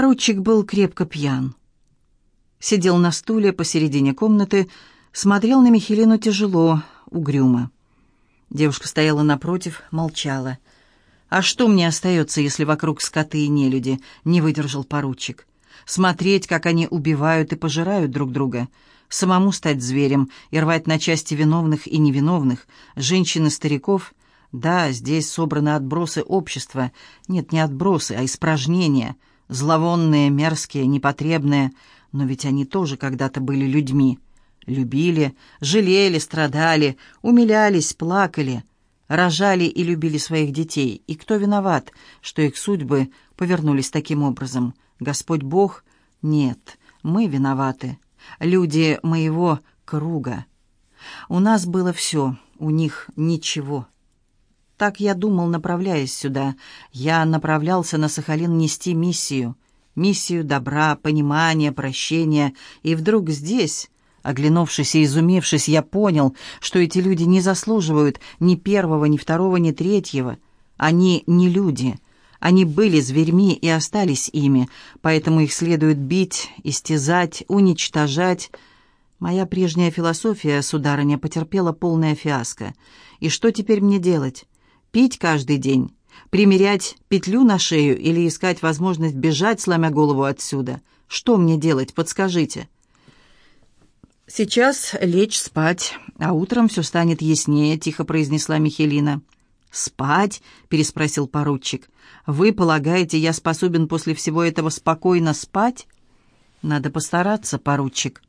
Поручик был крепко пьян. Сидел на стуле посередине комнаты, смотрел на Михелину тяжело, угрюмо. Девушка стояла напротив, молчала. «А что мне остается, если вокруг скоты и нелюди?» — не выдержал поручик. «Смотреть, как они убивают и пожирают друг друга. Самому стать зверем и рвать на части виновных и невиновных, женщин и стариков. Да, здесь собраны отбросы общества. Нет, не отбросы, а испражнения. Зловонные, мерзкие, непотребные. Но ведь они тоже когда-то были людьми». Любили, жалели, страдали, умилялись, плакали, рожали и любили своих детей. И кто виноват, что их судьбы повернулись таким образом? Господь Бог? Нет, мы виноваты. Люди моего круга. У нас было все, у них ничего. Так я думал, направляясь сюда. Я направлялся на Сахалин нести миссию. Миссию добра, понимания, прощения. И вдруг здесь Оглянувшись и изумившись, я понял, что эти люди не заслуживают ни первого, ни второго, ни третьего. Они не люди. Они были зверьми и остались ими, поэтому их следует бить, истязать, уничтожать. Моя прежняя философия, сударыня, потерпела полное фиаско. И что теперь мне делать? Пить каждый день? Примерять петлю на шею или искать возможность бежать, сломя голову отсюда? Что мне делать, подскажите?» «Сейчас лечь спать, а утром все станет яснее», — тихо произнесла Михелина. «Спать?» — переспросил поручик. «Вы полагаете, я способен после всего этого спокойно спать?» «Надо постараться, поручик».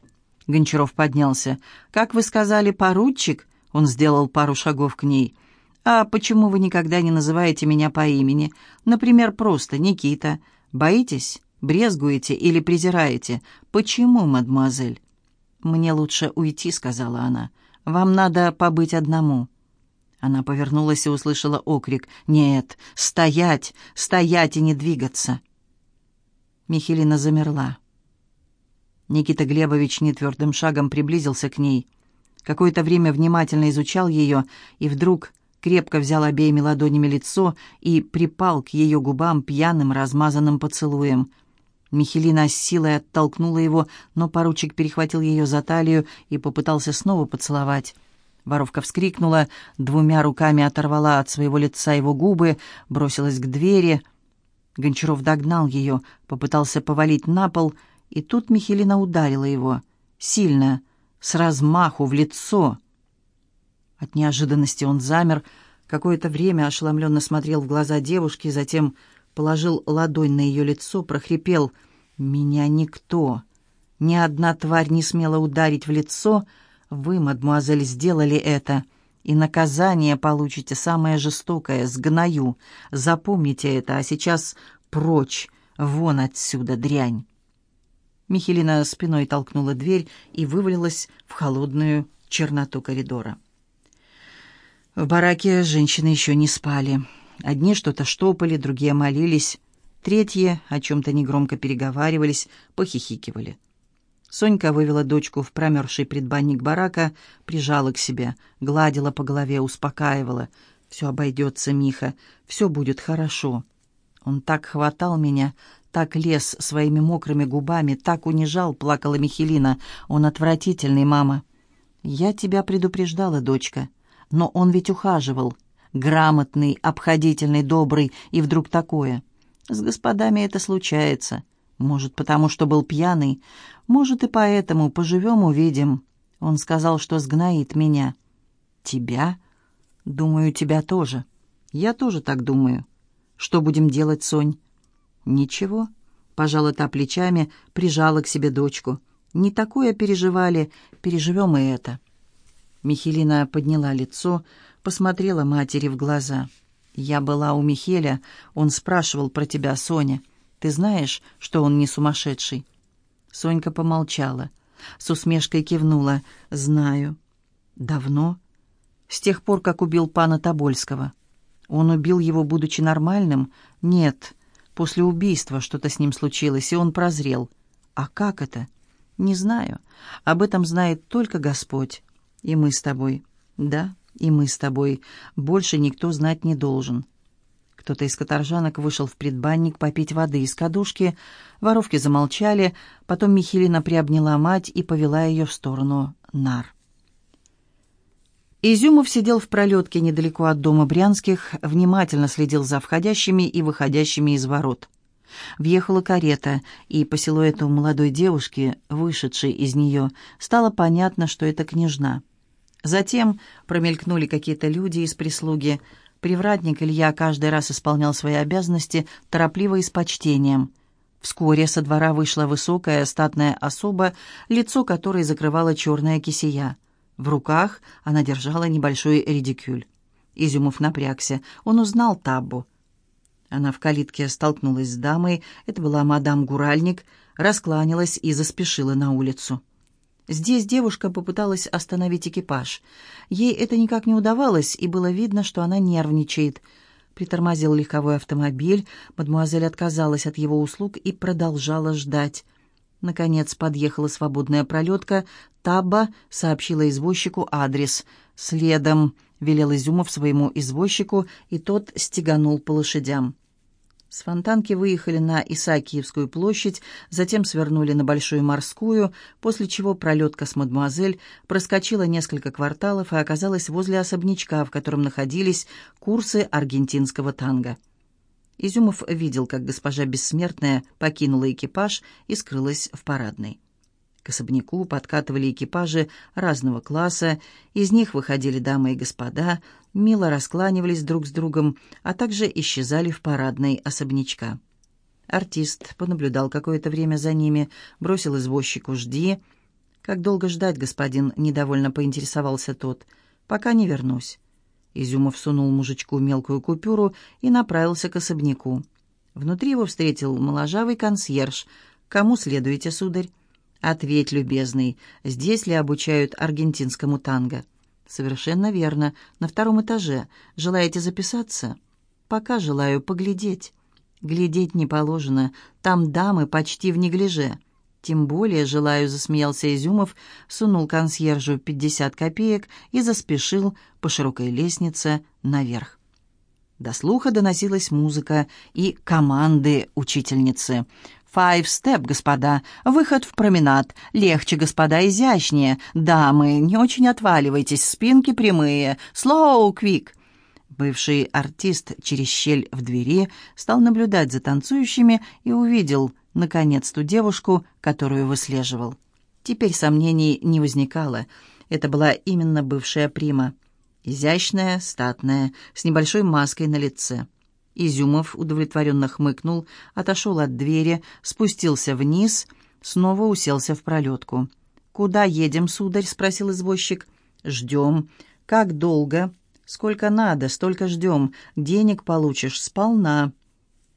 Гончаров поднялся. «Как вы сказали, поручик?» Он сделал пару шагов к ней. «А почему вы никогда не называете меня по имени? Например, просто Никита. Боитесь? Брезгуете или презираете? Почему, мадемуазель?» «Мне лучше уйти», — сказала она. «Вам надо побыть одному». Она повернулась и услышала окрик. «Нет, стоять, стоять и не двигаться!» Михелина замерла. Никита Глебович нетвердым шагом приблизился к ней. Какое-то время внимательно изучал ее, и вдруг крепко взял обеими ладонями лицо и припал к ее губам пьяным размазанным поцелуем. Михелина с силой оттолкнула его, но поручик перехватил ее за талию и попытался снова поцеловать. Воровка вскрикнула, двумя руками оторвала от своего лица его губы, бросилась к двери. Гончаров догнал ее, попытался повалить на пол, и тут Михелина ударила его. Сильно, с размаху, в лицо. От неожиданности он замер, какое-то время ошеломленно смотрел в глаза девушки, затем положил ладонь на ее лицо, прохрипел «Меня никто, ни одна тварь не смела ударить в лицо. Вы, мадемуазель, сделали это, и наказание получите самое жестокое, сгною. Запомните это, а сейчас прочь, вон отсюда, дрянь». Михелина спиной толкнула дверь и вывалилась в холодную черноту коридора. В бараке женщины еще не спали. Одни что-то штопали, другие молились, третьи о чем-то негромко переговаривались, похихикивали. Сонька вывела дочку в промерзший предбанник барака, прижала к себе, гладила по голове, успокаивала. «Все обойдется, Миха, все будет хорошо». Он так хватал меня, так лез своими мокрыми губами, так унижал, плакала Михелина. «Он отвратительный, мама». «Я тебя предупреждала, дочка, но он ведь ухаживал» грамотный, обходительный, добрый, и вдруг такое. С господами это случается. Может, потому что был пьяный, может, и поэтому поживем, увидим. Он сказал, что сгноит меня. Тебя? Думаю, тебя тоже. Я тоже так думаю. Что будем делать, Сонь? Ничего. Пожала та плечами, прижала к себе дочку. Не такое переживали, переживем и это. Михелина подняла лицо, посмотрела матери в глаза. «Я была у Михеля, он спрашивал про тебя, Соня. Ты знаешь, что он не сумасшедший?» Сонька помолчала, с усмешкой кивнула. «Знаю». «Давно?» «С тех пор, как убил пана Тобольского». «Он убил его, будучи нормальным?» «Нет. После убийства что-то с ним случилось, и он прозрел». «А как это?» «Не знаю. Об этом знает только Господь. И мы с тобой». «Да, и мы с тобой. Больше никто знать не должен». Кто-то из каторжанок вышел в предбанник попить воды из кадушки. Воровки замолчали, потом Михелина приобняла мать и повела ее в сторону нар. Изюмов сидел в пролетке недалеко от дома Брянских, внимательно следил за входящими и выходящими из ворот. Въехала карета, и по силуэту молодой девушки, вышедшей из нее, стало понятно, что это княжна. Затем промелькнули какие-то люди из прислуги. Привратник Илья каждый раз исполнял свои обязанности торопливо и с почтением. Вскоре со двора вышла высокая статная особа, лицо которой закрывала черная кисия. В руках она держала небольшой редикюль. Изюмов напрягся. Он узнал Таббу. Она в калитке столкнулась с дамой, это была мадам Гуральник, раскланялась и заспешила на улицу. Здесь девушка попыталась остановить экипаж. Ей это никак не удавалось, и было видно, что она нервничает. Притормозил легковой автомобиль, мадемуазель отказалась от его услуг и продолжала ждать. Наконец подъехала свободная пролетка. Табба сообщила извозчику адрес. «Следом», — велел Изюмов своему извозчику, и тот стеганул по лошадям. С Фонтанки выехали на Исаакиевскую площадь, затем свернули на Большую Морскую, после чего пролетка с мадемуазель проскочила несколько кварталов и оказалась возле особнячка, в котором находились курсы аргентинского танго. Изюмов видел, как госпожа Бессмертная покинула экипаж и скрылась в парадной. К особняку подкатывали экипажи разного класса, из них выходили дамы и господа, мило раскланивались друг с другом, а также исчезали в парадной особнячка. Артист понаблюдал какое-то время за ними, бросил извозчику «Жди». «Как долго ждать, господин?» — недовольно поинтересовался тот. «Пока не вернусь». Изюмов сунул мужичку мелкую купюру и направился к особняку. Внутри его встретил моложавый консьерж. «Кому следуете, сударь?» «Ответь, любезный, здесь ли обучают аргентинскому танго?» «Совершенно верно. На втором этаже. Желаете записаться?» «Пока желаю поглядеть». «Глядеть не положено. Там дамы почти в неглиже». «Тем более желаю», — засмеялся Изюмов, сунул консьержу пятьдесят копеек и заспешил по широкой лестнице наверх. До слуха доносилась музыка и команды учительницы. «Five step, господа. Выход в променад. Легче, господа, изящнее. Дамы, не очень отваливайтесь, спинки прямые. Slow, quick». Бывший артист через щель в двери стал наблюдать за танцующими и увидел — наконец, ту девушку, которую выслеживал. Теперь сомнений не возникало. Это была именно бывшая прима. Изящная, статная, с небольшой маской на лице. Изюмов удовлетворенно хмыкнул, отошел от двери, спустился вниз, снова уселся в пролетку. «Куда едем, сударь?» — спросил извозчик. «Ждем. Как долго?» «Сколько надо, столько ждем. Денег получишь сполна».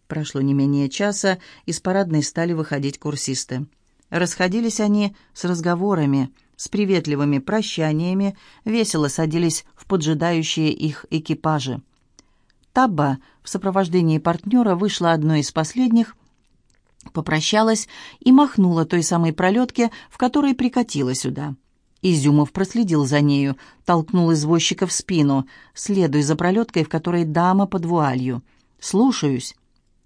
Прошло не менее часа, из парадной стали выходить курсисты. Расходились они с разговорами, с приветливыми прощаниями, весело садились в поджидающие их экипажи. Табба в сопровождении партнера вышла одной из последних, попрощалась и махнула той самой пролетке, в которой прикатила сюда. Изюмов проследил за нею, толкнул извозчика в спину. «Следуй за пролеткой, в которой дама под вуалью». «Слушаюсь».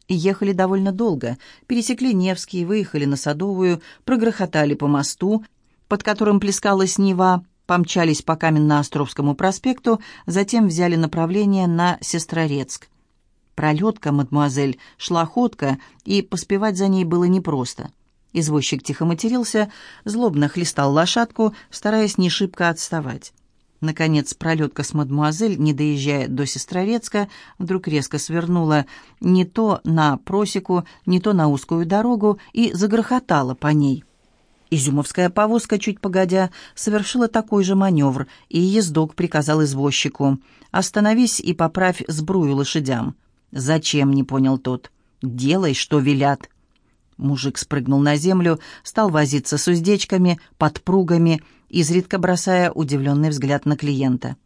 Ехали довольно долго, пересекли Невский, выехали на Садовую, прогрохотали по мосту, под которым плескалась Нева, помчались по Каменно-Островскому проспекту, затем взяли направление на Сестрорецк. Пролетка, мадемуазель, шла ходка, и поспевать за ней было непросто. Извозчик тихо матерился, злобно хлестал лошадку, стараясь не шибко отставать. Наконец, пролетка с мадмуазель, не доезжая до Сестрорецка, вдруг резко свернула не то на просеку, не то на узкую дорогу и загрохотала по ней. Изюмовская повозка, чуть погодя, совершила такой же маневр, и ездок приказал извозчику «Остановись и поправь сбрую лошадям». «Зачем?» — не понял тот. «Делай, что велят». Мужик спрыгнул на землю, стал возиться с уздечками, подпругами, изредка бросая удивленный взгляд на клиента.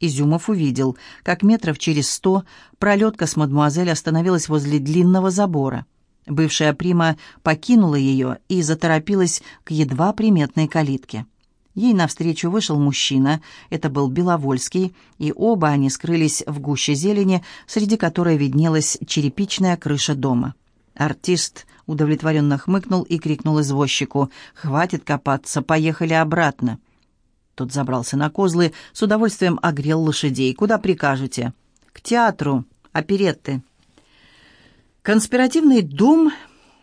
Изюмов увидел, как метров через сто пролетка с мадмуазель остановилась возле длинного забора. Бывшая прима покинула ее и заторопилась к едва приметной калитке. Ей навстречу вышел мужчина, это был Беловольский, и оба они скрылись в гуще зелени, среди которой виднелась черепичная крыша дома. Артист удовлетворенно хмыкнул и крикнул извозчику «Хватит копаться, поехали обратно». Тот забрался на козлы, с удовольствием огрел лошадей. «Куда прикажете?» «К театру, оперетты». Конспиративный дом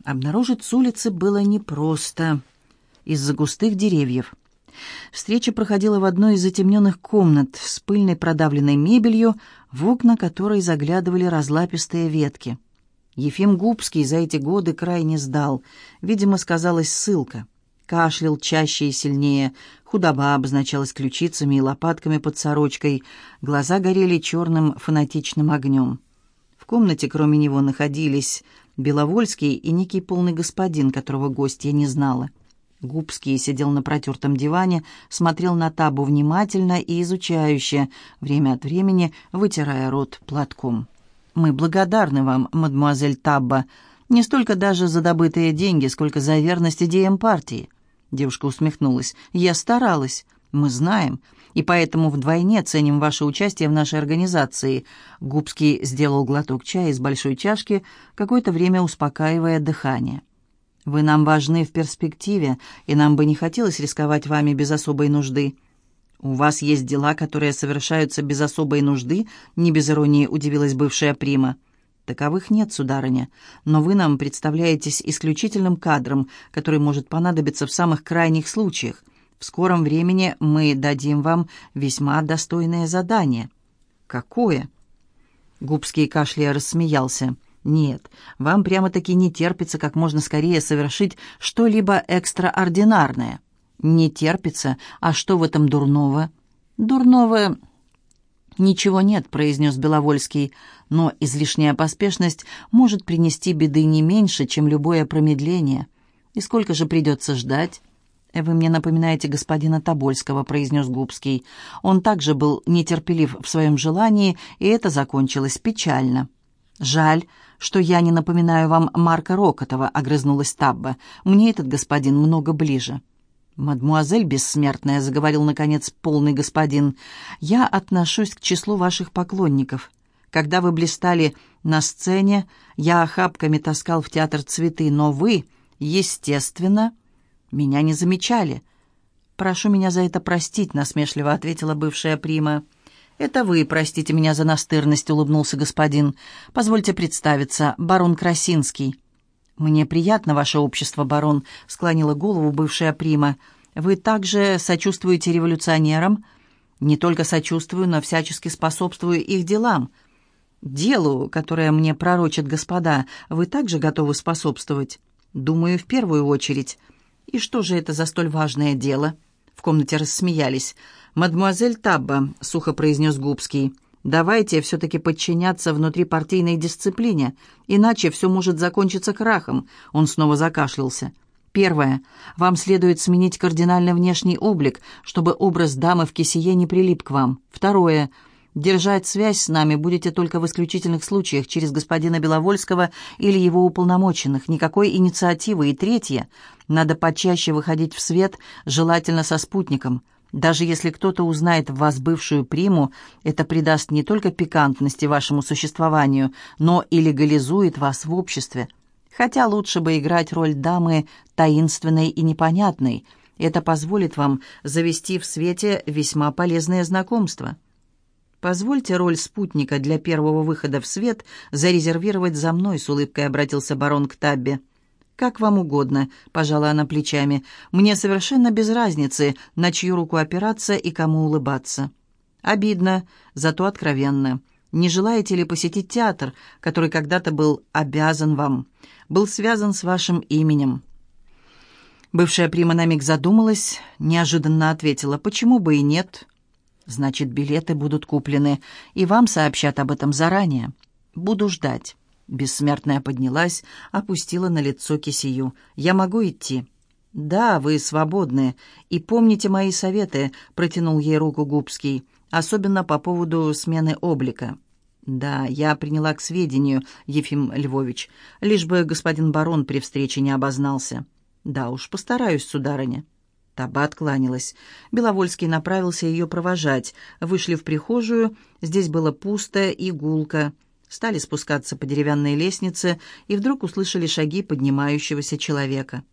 обнаружить с улицы было непросто из-за густых деревьев. Встреча проходила в одной из затемненных комнат с пыльной продавленной мебелью, в окна которой заглядывали разлапистые ветки. Ефим Губский за эти годы крайне сдал. Видимо, сказалась ссылка. Кашлял чаще и сильнее, худоба обозначалась ключицами и лопатками под сорочкой, глаза горели черным фанатичным огнем. В комнате кроме него находились Беловольский и некий полный господин, которого гостья не знала. Губский сидел на протертом диване, смотрел на табу внимательно и изучающе, время от времени вытирая рот платком. «Мы благодарны вам, мадемуазель Табба, не столько даже за добытые деньги, сколько за верность идеям партии». Девушка усмехнулась. «Я старалась. Мы знаем, и поэтому вдвойне ценим ваше участие в нашей организации». Губский сделал глоток чая из большой чашки, какое-то время успокаивая дыхание. Вы нам важны в перспективе, и нам бы не хотелось рисковать вами без особой нужды. У вас есть дела, которые совершаются без особой нужды, не без иронии удивилась бывшая прима. Таковых нет, сударыня, но вы нам представляетесь исключительным кадром, который может понадобиться в самых крайних случаях. В скором времени мы дадим вам весьма достойное задание. Какое? Губский кашляя рассмеялся. Нет, вам прямо-таки не терпится как можно скорее совершить что-либо экстраординарное. Не терпится, а что в этом дурного? Дурного «Ничего нет», — произнес Беловольский, «но излишняя поспешность может принести беды не меньше, чем любое промедление. И сколько же придется ждать?» «Вы мне напоминаете господина Тобольского», — произнес Губский. Он также был нетерпелив в своем желании, и это закончилось печально. «Жаль, что я не напоминаю вам Марка Рокотова», — огрызнулась Табба. «Мне этот господин много ближе». «Мадмуазель бессмертная», — заговорил, наконец, полный господин, — «я отношусь к числу ваших поклонников. Когда вы блистали на сцене, я охапками таскал в театр цветы, но вы, естественно, меня не замечали». «Прошу меня за это простить», — насмешливо ответила бывшая прима. «Это вы, простите меня за настырность», — улыбнулся господин. «Позвольте представиться, барон Красинский». «Мне приятно ваше общество, барон», — склонила голову бывшая прима. «Вы также сочувствуете революционерам?» «Не только сочувствую, но всячески способствую их делам». «Делу, которое мне пророчат господа, вы также готовы способствовать?» «Думаю, в первую очередь». «И что же это за столь важное дело?» В комнате рассмеялись. «Мадемуазель Табба», — сухо произнес Губский, — «давайте все-таки подчиняться внутрипартийной дисциплине, иначе все может закончиться крахом». Он снова закашлялся. «Первое. Вам следует сменить кардинально внешний облик, чтобы образ дамы в кисее не прилип к вам. Второе. Держать связь с нами будете только в исключительных случаях через господина Беловольского или его уполномоченных. Никакой инициативы. И третье. Надо почаще выходить в свет, желательно со спутником». Даже если кто-то узнает в вас бывшую приму, это придаст не только пикантности вашему существованию, но и легализует вас в обществе. Хотя лучше бы играть роль дамы таинственной и непонятной. Это позволит вам завести в свете весьма полезное знакомство. «Позвольте роль спутника для первого выхода в свет зарезервировать за мной», — с улыбкой обратился барон к Таббе. «Как вам угодно», — пожала она плечами. «Мне совершенно без разницы, на чью руку опираться и кому улыбаться». «Обидно, зато откровенно. Не желаете ли посетить театр, который когда-то был обязан вам, был связан с вашим именем?» Бывшая прима на миг задумалась, неожиданно ответила, «Почему бы и нет?» «Значит, билеты будут куплены, и вам сообщат об этом заранее. Буду ждать». Бессмертная поднялась, опустила на лицо кисию. «Я могу идти?» «Да, вы свободны. И помните мои советы», — протянул ей руку Губский, «особенно по поводу смены облика». «Да, я приняла к сведению, Ефим Львович, лишь бы господин барон при встрече не обознался». «Да уж, постараюсь, сударыня». Таба откланялась. Беловольский направился ее провожать. Вышли в прихожую. Здесь было пусто и гулко. Стали спускаться по деревянной лестнице и вдруг услышали шаги поднимающегося человека.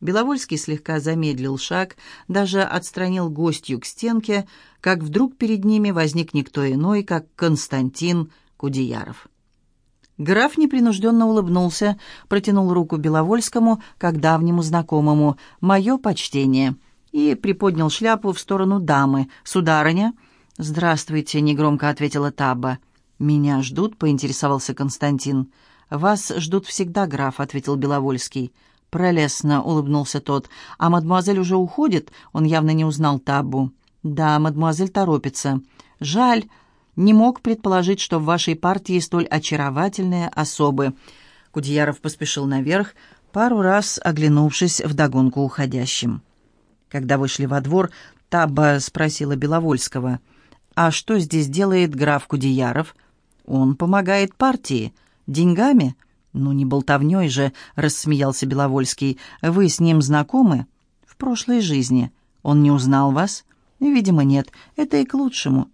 Беловольский слегка замедлил шаг, даже отстранил гостью к стенке, как вдруг перед ними возник никто иной, как Константин Кудеяров. Граф непринужденно улыбнулся, протянул руку Беловольскому, как давнему знакомому, «Мое почтение», и приподнял шляпу в сторону дамы. «Сударыня?» «Здравствуйте», — негромко ответила Таба. «Меня ждут?» — поинтересовался Константин. «Вас ждут всегда, граф», — ответил Беловольский. «Прелестно», — улыбнулся тот. «А мадемуазель уже уходит?» Он явно не узнал Табу. «Да, мадемуазель торопится. Жаль, не мог предположить, что в вашей партии столь очаровательные особы». Кудеяров поспешил наверх, пару раз оглянувшись вдогонку уходящим. Когда вышли во двор, Таба спросила Беловольского, «А что здесь делает граф Кудеяров?» «Он помогает партии. Деньгами?» «Ну, не болтовней же», — рассмеялся Беловольский. «Вы с ним знакомы?» «В прошлой жизни. Он не узнал вас?» «Видимо, нет. Это и к лучшему».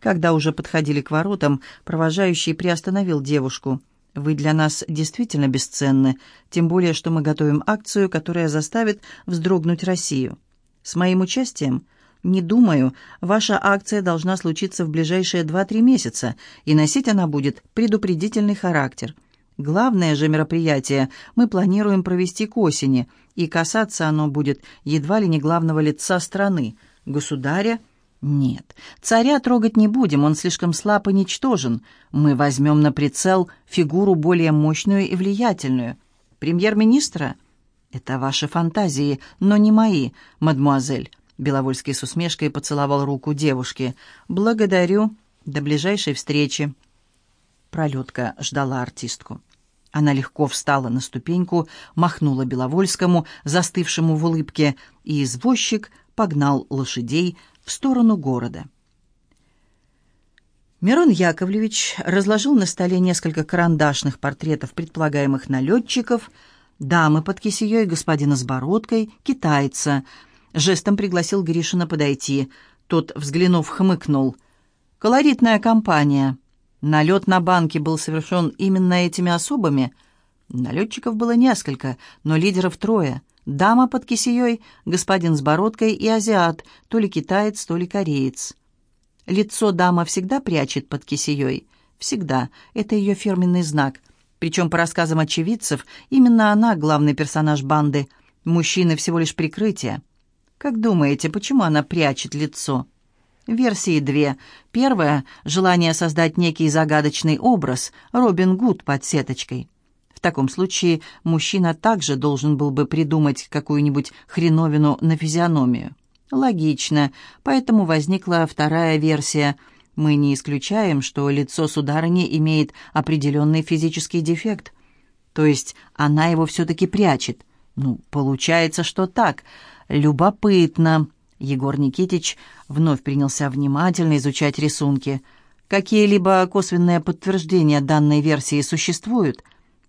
Когда уже подходили к воротам, провожающий приостановил девушку. «Вы для нас действительно бесценны, тем более, что мы готовим акцию, которая заставит вздрогнуть Россию. С моим участием?» «Не думаю. Ваша акция должна случиться в ближайшие два-три месяца, и носить она будет предупредительный характер». Главное же мероприятие мы планируем провести к осени, и касаться оно будет едва ли не главного лица страны, государя. Нет, царя трогать не будем, он слишком слаб и ничтожен. Мы возьмем на прицел фигуру более мощную и влиятельную. Премьер-министра? Это ваши фантазии, но не мои, мадмуазель. Беловольский с усмешкой поцеловал руку девушки. «Благодарю. До ближайшей встречи». Пролетка ждала артистку. Она легко встала на ступеньку, махнула Беловольскому, застывшему в улыбке, и извозчик погнал лошадей в сторону города. Мирон Яковлевич разложил на столе несколько карандашных портретов предполагаемых налетчиков, дамы под кисеей, господина с бородкой, китайца. Жестом пригласил Гришина подойти. Тот, взглянув, хмыкнул. «Колоритная компания». Налет на банки был совершен именно этими особами. Налетчиков было несколько, но лидеров трое. Дама под кисеей, господин с бородкой и азиат, то ли китаец, то ли кореец. Лицо дама всегда прячет под кисеей. Всегда. Это ее фирменный знак. Причем, по рассказам очевидцев, именно она главный персонаж банды. Мужчины всего лишь прикрытие. Как думаете, почему она прячет лицо?» Версии две. Первая — желание создать некий загадочный образ, Робин Гуд под сеточкой. В таком случае мужчина также должен был бы придумать какую-нибудь хреновину на физиономию. Логично, поэтому возникла вторая версия. Мы не исключаем, что лицо сударыни имеет определенный физический дефект. То есть она его все-таки прячет. Ну, получается, что так. Любопытно. Егор Никитич вновь принялся внимательно изучать рисунки. Какие-либо косвенные подтверждения данной версии существуют?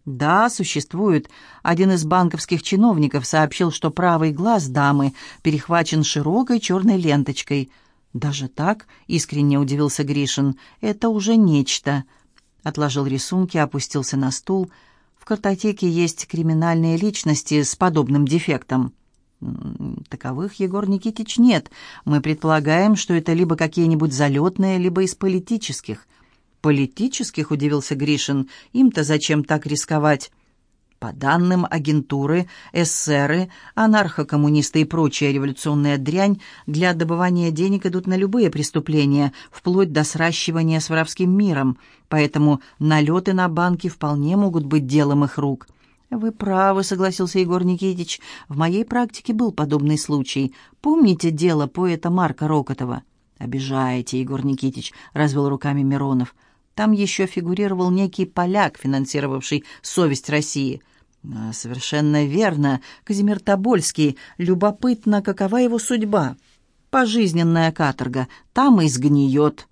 Да, существуют. Один из банковских чиновников сообщил, что правый глаз дамы перехвачен широкой черной ленточкой. Даже так, искренне удивился Гришин, это уже нечто. Отложил рисунки, опустился на стул. В картотеке есть криминальные личности с подобным дефектом. Таковых, Егор Никитич, нет. Мы предполагаем, что это либо какие-нибудь залетные, либо из политических. Политических, удивился Гришин, им-то зачем так рисковать? По данным агентуры, эсеры, анархокоммунисты и прочая революционная дрянь для добывания денег идут на любые преступления, вплоть до сращивания с воровским миром, поэтому налеты на банки вполне могут быть делом их рук. «Вы правы», — согласился Егор Никитич. «В моей практике был подобный случай. Помните дело поэта Марка Рокотова?» «Обижаете, Егор Никитич», — развел руками Миронов. «Там еще фигурировал некий поляк, финансировавший «Совесть России». А, «Совершенно верно. Казимир Тобольский. Любопытно, какова его судьба?» «Пожизненная каторга. Там и сгниет».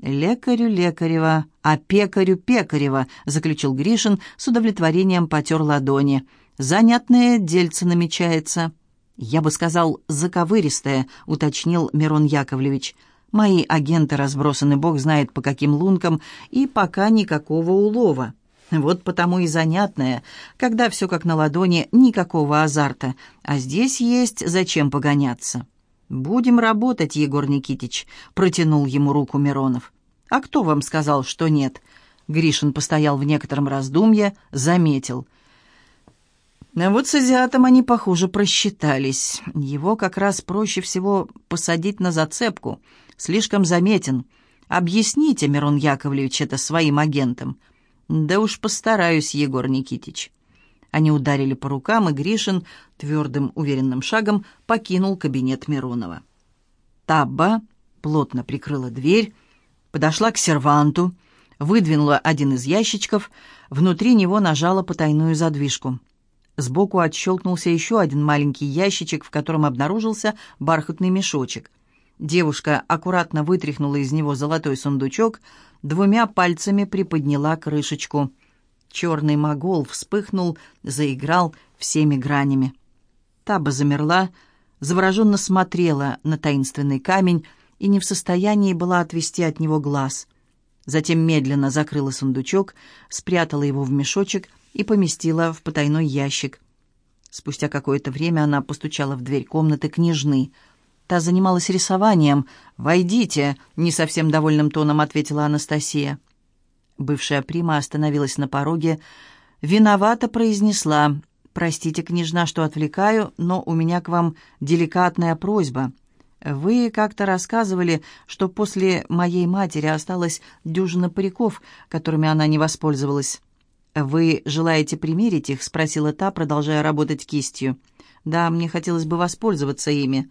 «Лекарю Лекарева, а пекарю Пекарева», — заключил Гришин, с удовлетворением потер ладони. «Занятное дельце намечается». «Я бы сказал, заковыристая», — уточнил Мирон Яковлевич. «Мои агенты разбросаны бог знает по каким лункам, и пока никакого улова». Вот потому и занятное, когда все как на ладони, никакого азарта, а здесь есть зачем погоняться. «Будем работать, Егор Никитич», — протянул ему руку Миронов. «А кто вам сказал, что нет?» Гришин постоял в некотором раздумье, заметил. А вот с азиатом они, похоже, просчитались. Его как раз проще всего посадить на зацепку. Слишком заметен. Объясните, Мирон Яковлевич, это своим агентам. «Да уж постараюсь, Егор Никитич». Они ударили по рукам, и Гришин твердым, уверенным шагом покинул кабинет Миронова. Табба плотно прикрыла дверь, подошла к серванту, выдвинула один из ящичков, внутри него нажала потайную задвижку. Сбоку отщелкнулся еще один маленький ящичек, в котором обнаружился бархатный мешочек. Девушка аккуратно вытряхнула из него золотой сундучок, двумя пальцами приподняла крышечку. Черный могол вспыхнул, заиграл всеми гранями. Таба замерла, завороженно смотрела на таинственный камень и не в состоянии была отвести от него глаз. Затем медленно закрыла сундучок, спрятала его в мешочек и поместила в потайной ящик. Спустя какое-то время она постучала в дверь комнаты княжны — Та занималась рисованием. «Войдите», — не совсем довольным тоном ответила Анастасия. Бывшая прима остановилась на пороге. «Виновата», — произнесла. «Простите, княжна, что отвлекаю, но у меня к вам деликатная просьба. Вы как-то рассказывали, что после моей матери осталась дюжина париков, которыми она не воспользовалась. Вы желаете примерить их?» — спросила та, продолжая работать кистью. «Да, мне хотелось бы воспользоваться ими».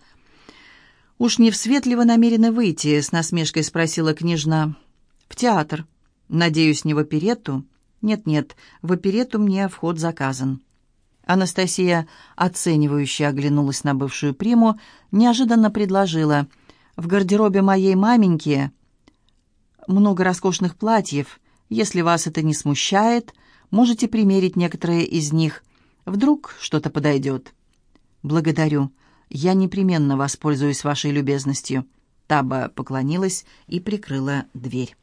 «Уж не в свет ли вы намерены выйти?» — с насмешкой спросила княжна. «В театр. Надеюсь, не в оперетту?» «Нет-нет, в оперетту мне вход заказан». Анастасия, оценивающе оглянулась на бывшую приму, неожиданно предложила. «В гардеробе моей маменьки много роскошных платьев. Если вас это не смущает, можете примерить некоторые из них. Вдруг что-то подойдет». «Благодарю. «Я непременно воспользуюсь вашей любезностью». Таба поклонилась и прикрыла дверь.